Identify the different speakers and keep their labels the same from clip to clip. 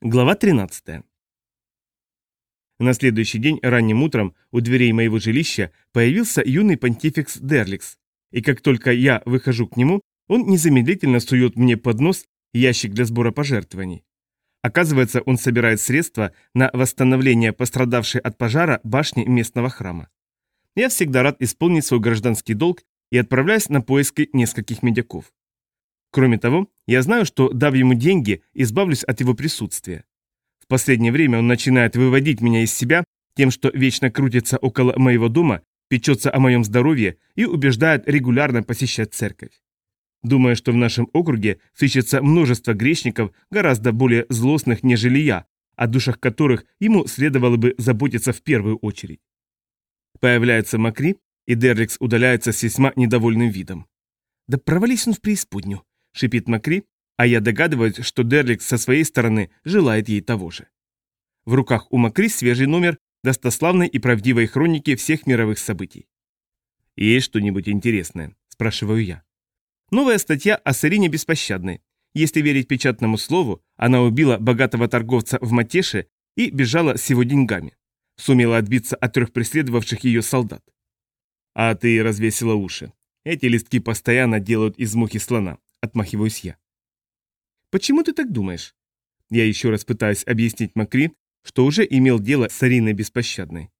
Speaker 1: Глава 13. На следующий день ранним утром у дверей моего жилища появился юный понтификс Дерликс, и как только я выхожу к нему, он незамедлительно сует мне под нос ящик для сбора пожертвований. Оказывается, он собирает средства на восстановление пострадавшей от пожара башни местного храма. Я всегда рад исполнить свой гражданский долг и отправляюсь на поиски нескольких медяков. Кроме того, я знаю, что, дав ему деньги, избавлюсь от его присутствия. В последнее время он начинает выводить меня из себя тем, что вечно крутится около моего дома, печется о моем здоровье и убеждает регулярно посещать церковь. Думаю, что в нашем округе сыщется множество грешников, гораздо более злостных, нежели я, о душах которых ему следовало бы заботиться в первую очередь. Появляется Макри, и Дерликс удаляется с весьма недовольным видом. «Да провались он в преисподнюю», — шипит Макри, а я догадываюсь, что Дерликс со своей стороны желает ей того же. В руках у Макри свежий номер достославной и правдивой хроники всех мировых событий. «Есть что-нибудь интересное?» – спрашиваю я. Новая статья о Сарине Беспощадной. Если верить печатному слову, она убила богатого торговца в Матеше и бежала с его деньгами. Сумела отбиться от трех преследовавших ее солдат. А ты развесила уши. Эти листки постоянно делают из мухи слона. Отмахиваюсь я. Почему ты так думаешь? Я еще раз пытаюсь объяснить Макри, что уже имел дело с Ариной Беспощадной.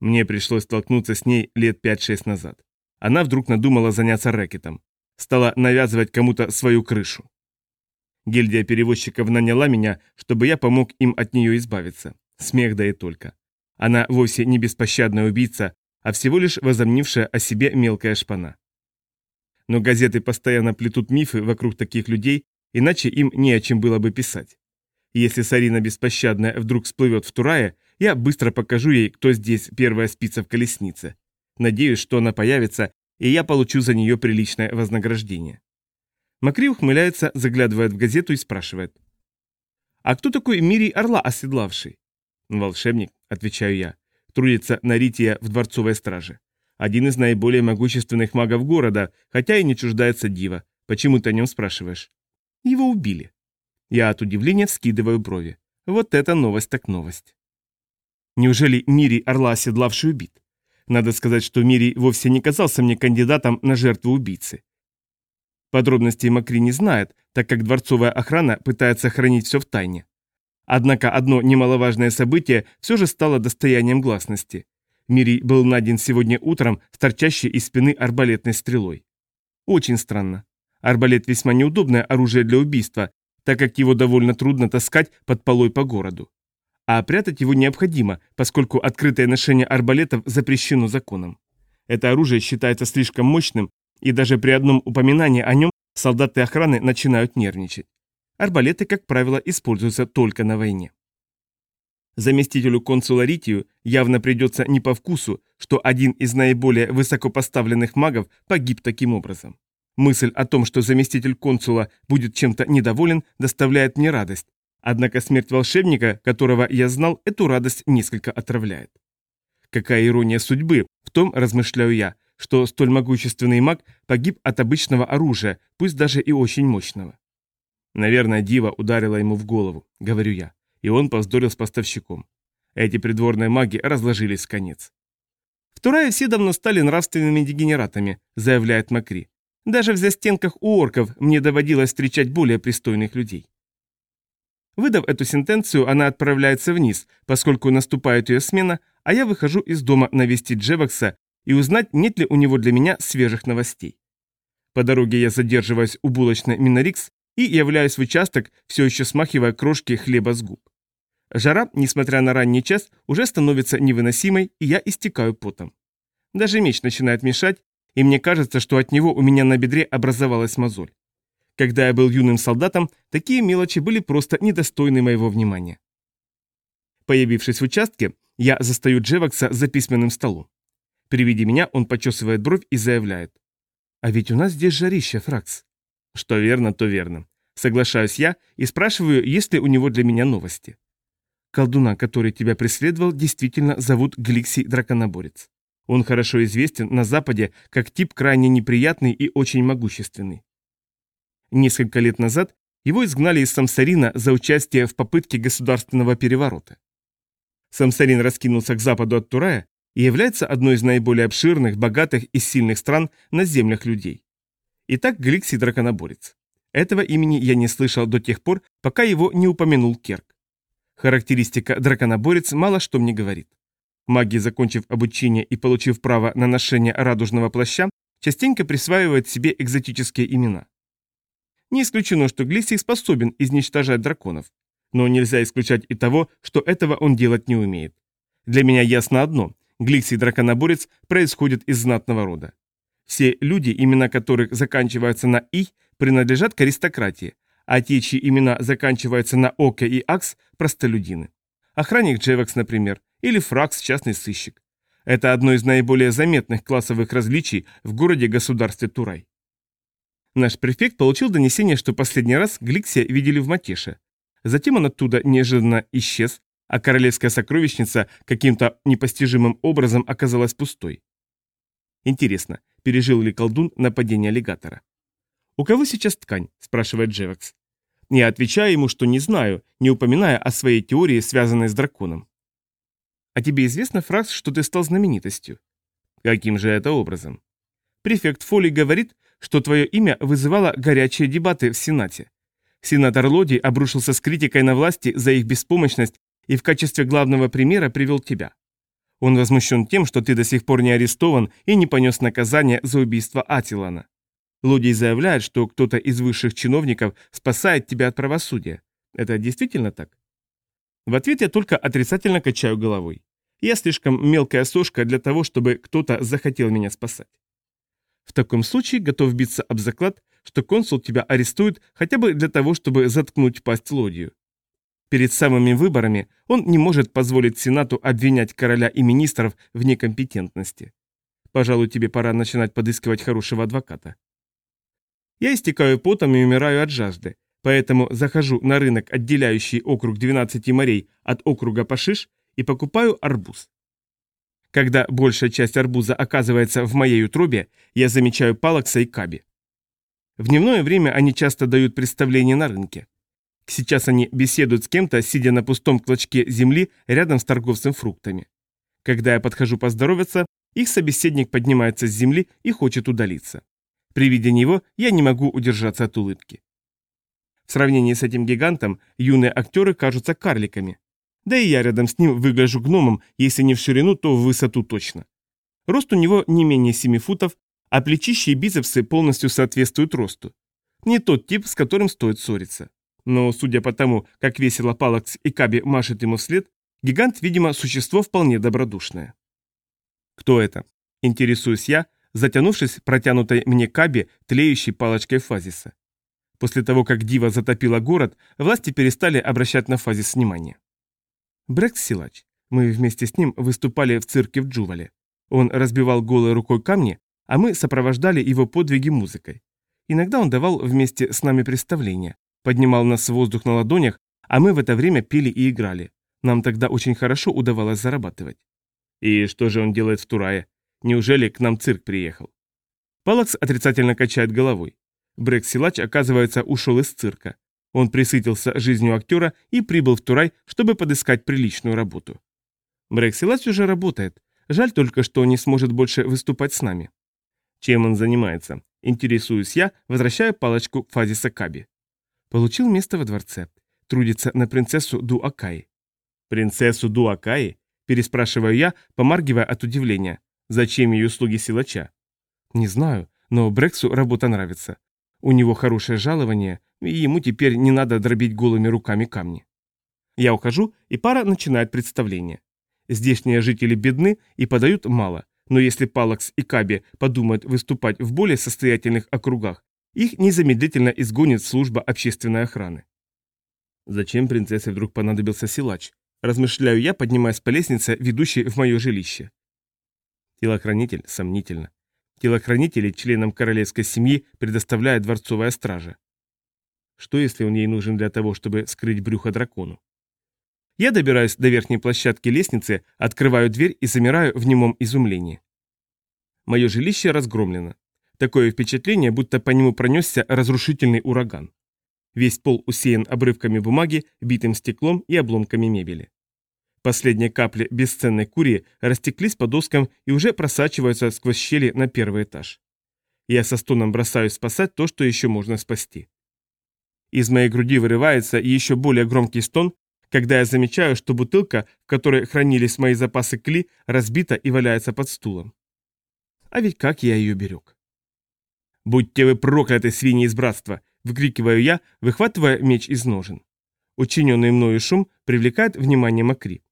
Speaker 1: Мне пришлось столкнуться с ней лет 5-6 назад. Она вдруг надумала заняться рэкетом. Стала навязывать кому-то свою крышу. Гильдия перевозчиков наняла меня, чтобы я помог им от нее избавиться. Смех да и только. Она вовсе не беспощадная убийца, а всего лишь возомнившая о себе мелкая шпана. Но газеты постоянно плетут мифы вокруг таких людей, иначе им не о чем было бы писать. Если Сарина Беспощадная вдруг всплывет в Турае, я быстро покажу ей, кто здесь первая спица в колеснице. Надеюсь, что она появится, и я получу за нее приличное вознаграждение. Макри ухмыляется, заглядывает в газету и спрашивает. «А кто такой Мирий Орла оседлавший?» «Волшебник», — отвечаю я, — трудится на Рития в дворцовой страже. Один из наиболее могущественных магов города, хотя и не чуждается дива. Почему ты о нем спрашиваешь? Его убили. Я от удивления скидываю брови. Вот это новость так новость. Неужели Мирий Орла оседлавший убит? Надо сказать, что Мирий вовсе не казался мне кандидатом на жертву убийцы. Подробностей Макри не знает, так как дворцовая охрана пытается хранить все в тайне. Однако одно немаловажное событие все же стало достоянием гласности. Мирий был найден сегодня утром с торчащей из спины арбалетной стрелой. Очень странно. Арбалет весьма неудобное оружие для убийства, так как его довольно трудно таскать под полой по городу. А прятать его необходимо, поскольку открытое ношение арбалетов запрещено законом. Это оружие считается слишком мощным, и даже при одном упоминании о нем солдаты охраны начинают нервничать. Арбалеты, как правило, используются только на войне. Заместителю консула Ритию явно придется не по вкусу, что один из наиболее высокопоставленных магов погиб таким образом. Мысль о том, что заместитель консула будет чем-то недоволен, доставляет мне радость. Однако смерть волшебника, которого я знал, эту радость несколько отравляет. Какая ирония судьбы, в том, размышляю я, что столь могущественный маг погиб от обычного оружия, пусть даже и очень мощного. Наверное, дива ударила ему в голову, говорю я и он повздорил с поставщиком. Эти придворные маги разложились в конец. В Турае все давно стали нравственными дегенератами, заявляет Макри. Даже в застенках у орков мне доводилось встречать более пристойных людей. Выдав эту сентенцию, она отправляется вниз, поскольку наступает ее смена, а я выхожу из дома навестить Джевакса и узнать, нет ли у него для меня свежих новостей. По дороге я задерживаюсь у булочной Минорикс и являюсь в участок, все еще смахивая крошки хлеба с губ. Жара, несмотря на ранний час, уже становится невыносимой, и я истекаю потом. Даже меч начинает мешать, и мне кажется, что от него у меня на бедре образовалась мозоль. Когда я был юным солдатом, такие мелочи были просто недостойны моего внимания. Появившись в участке, я застаю Джевакса за письменным столом. При виде меня он почесывает бровь и заявляет. «А ведь у нас здесь жарище, Фракс». Что верно, то верно. Соглашаюсь я и спрашиваю, есть ли у него для меня новости. Колдуна, который тебя преследовал, действительно зовут Гликсий Драконоборец. Он хорошо известен на Западе как тип крайне неприятный и очень могущественный. Несколько лет назад Его изгнали из Самсарина за участие в попытке государственного переворота. Самсарин раскинулся к западу от Турая и является одной из наиболее обширных, богатых и сильных стран на землях людей. Итак, Гликсий драконоборец. Этого имени я не слышал до тех пор, пока его не упомянул Керк. Характеристика драконоборец мало что мне говорит. Маги, закончив обучение и получив право на ношение радужного плаща, частенько присваивают себе экзотические имена. Не исключено, что Глисий способен изничтожать драконов, но нельзя исключать и того, что этого он делать не умеет. Для меня ясно одно – Гликсий-драконоборец происходит из знатного рода. Все люди, имена которых заканчиваются на «и», принадлежат к аристократии, а те, чьи имена заканчиваются на «оке» и «акс» – простолюдины. Охранник Джевекс, например, или Фракс, частный сыщик. Это одно из наиболее заметных классовых различий в городе-государстве Турай. Наш префект получил донесение, что последний раз Гликсия видели в Матеше. Затем он оттуда неожиданно исчез, а королевская сокровищница каким-то непостижимым образом оказалась пустой. Интересно, пережил ли колдун нападение аллигатора? «У кого сейчас ткань?» – спрашивает Джевекс. Я отвечаю ему, что не знаю, не упоминая о своей теории, связанной с драконом. «А тебе известно, Фракс, что ты стал знаменитостью?» «Каким же это образом?» Префект Фоли говорит, что твое имя вызывало горячие дебаты в Сенате. Сенатор Лоди обрушился с критикой на власти за их беспомощность и в качестве главного примера привел тебя. Он возмущен тем, что ты до сих пор не арестован и не понес наказание за убийство Атилана. Лодий заявляет, что кто-то из высших чиновников спасает тебя от правосудия. Это действительно так? В ответ я только отрицательно качаю головой. Я слишком мелкая сошка для того, чтобы кто-то захотел меня спасать. В таком случае готов биться об заклад, что консул тебя арестует хотя бы для того, чтобы заткнуть пасть Лодию. Перед самыми выборами он не может позволить Сенату обвинять короля и министров в некомпетентности. Пожалуй, тебе пора начинать подыскивать хорошего адвоката. Я истекаю потом и умираю от жажды, поэтому захожу на рынок, отделяющий округ 12 морей от округа Пашиш, и покупаю арбуз. Когда большая часть арбуза оказывается в моей утробе, я замечаю Палакса и Каби. В дневное время они часто дают представление на рынке. Сейчас они беседуют с кем-то, сидя на пустом клочке земли рядом с торговцем фруктами. Когда я подхожу поздороваться, их собеседник поднимается с земли и хочет удалиться. При виде него я не могу удержаться от улыбки. В сравнении с этим гигантом юные актеры кажутся карликами. Да и я рядом с ним выгляжу гномом, если не в ширину, то в высоту точно. Рост у него не менее 7 футов, а плечища и бицепсы полностью соответствуют росту. Не тот тип, с которым стоит ссориться. Но, судя по тому, как весело Палакс и Каби машет ему вслед, гигант, видимо, существо вполне добродушное. Кто это? Интересуюсь я, затянувшись протянутой мне Каби, тлеющей палочкой Фазиса. После того, как Дива затопила город, власти перестали обращать на Фазис внимание. Брэкс Силач. Мы вместе с ним выступали в цирке в Джувале. Он разбивал голой рукой камни, а мы сопровождали его подвиги музыкой. Иногда он давал вместе с нами представления, поднимал нас в воздух на ладонях, а мы в это время пели и играли. Нам тогда очень хорошо удавалось зарабатывать. И что же он делает в Турае? Неужели к нам цирк приехал? Палакс отрицательно качает головой. Брэк Силач, оказывается, ушел из цирка. Он присытился жизнью актера и прибыл в Турай, чтобы подыскать приличную работу. Брэк Силач уже работает. Жаль только, что он не сможет больше выступать с нами. Чем он занимается? Интересуюсь я, возвращая палочку к Фазиса Каби. Получил место во дворце. Трудится на принцессу Дуакаи. «Принцессу Дуакаи?» – переспрашиваю я, помаргивая от удивления. «Зачем ей услуги силача?» «Не знаю, но Брексу работа нравится. У него хорошее жалование, и ему теперь не надо дробить голыми руками камни». Я ухожу, и пара начинает представление. Здешние жители бедны и подают мало, но если Палакс и Каби подумают выступать в более состоятельных округах, их незамедлительно изгонит служба общественной охраны. Зачем принцессе вдруг понадобился силач? Размышляю я, поднимаясь по лестнице, ведущей в мое жилище. Телохранитель, сомнительно. Телохранители членам королевской семьи предоставляет дворцовая стража. Что если он ей нужен для того, чтобы скрыть брюхо дракону? Я добираюсь до верхней площадки лестницы, открываю дверь и замираю в немом изумлении. Мое жилище разгромлено. Такое впечатление, будто по нему пронесся разрушительный ураган. Весь пол усеян обрывками бумаги, битым стеклом и обломками мебели. Последние капли бесценной курии растеклись по доскам и уже просачиваются сквозь щели на первый этаж. Я со стоном бросаюсь спасать то, что еще можно спасти. Из моей груди вырывается еще более громкий стон, когда я замечаю, что бутылка, в которой хранились мои запасы кли, разбита и валяется под стулом. А ведь как я ее берег. «Будьте вы прокляты, свиньи из братства!» — выкрикиваю я, выхватывая меч из ножен. Учиненный мною шум привлекает внимание Макри.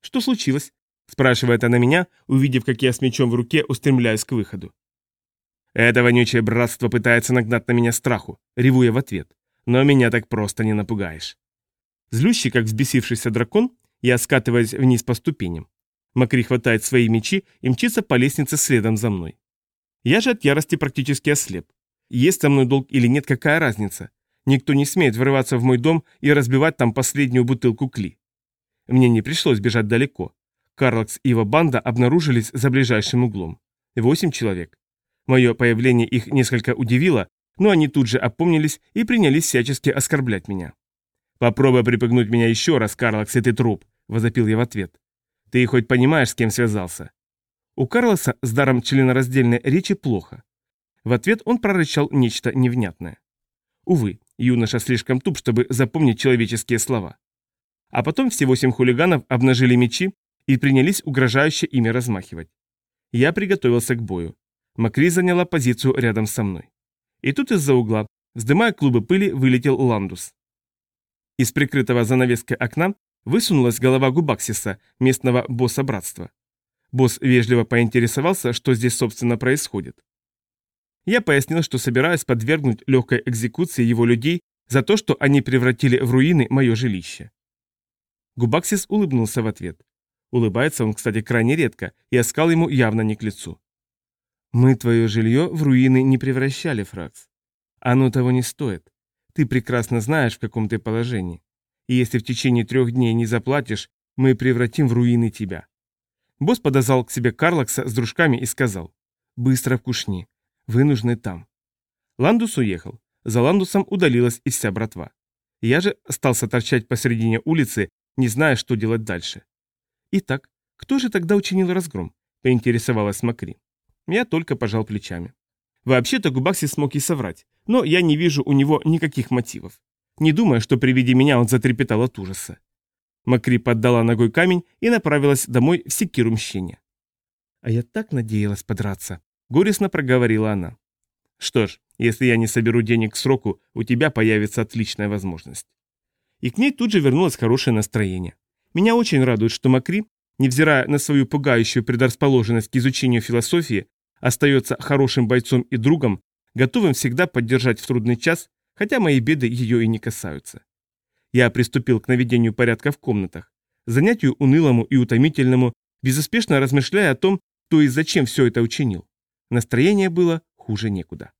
Speaker 1: «Что случилось?» — спрашивает она меня, увидев, как я с мечом в руке устремляюсь к выходу. «Это вонючее братство пытается нагнать на меня страху», — реву я в ответ. «Но меня так просто не напугаешь». Злющий, как взбесившийся дракон, я скатываюсь вниз по ступеням. Макри хватает свои мечи и мчится по лестнице следом за мной. Я же от ярости практически ослеп. Есть со мной долг или нет, какая разница? Никто не смеет врываться в мой дом и разбивать там последнюю бутылку кли. Мне не пришлось бежать далеко. Карлакс и его банда обнаружились за ближайшим углом. Восемь человек. Мое появление их несколько удивило, но они тут же опомнились и принялись всячески оскорблять меня. «Попробуй припугнуть меня еще раз, Карлакс, и ты труп», — возопил я в ответ. «Ты хоть понимаешь, с кем связался?» У Карлоса с даром членораздельной речи плохо. В ответ он прорычал нечто невнятное. Увы, юноша слишком туп, чтобы запомнить человеческие слова. А потом все восемь хулиганов обнажили мечи и принялись угрожающе ими размахивать. Я приготовился к бою. Макри заняла позицию рядом со мной. И тут из-за угла, вздымая клубы пыли, вылетел Ландус. Из прикрытого занавеской окна высунулась голова Губаксиса, местного босса братства. Босс вежливо поинтересовался, что здесь, собственно, происходит. Я пояснил, что собираюсь подвергнуть легкой экзекуции его людей за то, что они превратили в руины мое жилище. Губаксис улыбнулся в ответ. Улыбается он, кстати, крайне редко, и оскал ему явно не к лицу. «Мы твое жилье в руины не превращали, Фракс. Оно того не стоит. Ты прекрасно знаешь, в каком ты положении. И если в течение трех дней не заплатишь, мы превратим в руины тебя». Босс подозвал к себе Карлакса с дружками и сказал, «Быстро в кушни. Вы нужны там». Ландус уехал. За Ландусом удалилась и вся братва. Я же остался торчать посередине улицы не зная, что делать дальше. «Итак, кто же тогда учинил разгром?» – поинтересовалась Макри. Я только пожал плечами. Вообще-то Губакси смог и соврать, но я не вижу у него никаких мотивов. Не думая, что при виде меня он затрепетал от ужаса. Макри поддала ногой камень и направилась домой в секиру мщения. «А я так надеялась подраться», — горестно проговорила она. «Что ж, если я не соберу денег к сроку, у тебя появится отличная возможность». И к ней тут же вернулось хорошее настроение. Меня очень радует, что Макри, невзирая на свою пугающую предрасположенность к изучению философии, остается хорошим бойцом и другом, готовым всегда поддержать в трудный час, хотя мои беды ее и не касаются. Я приступил к наведению порядка в комнатах, занятию унылому и утомительному, безуспешно размышляя о том, кто и зачем все это учинил. Настроение было хуже некуда.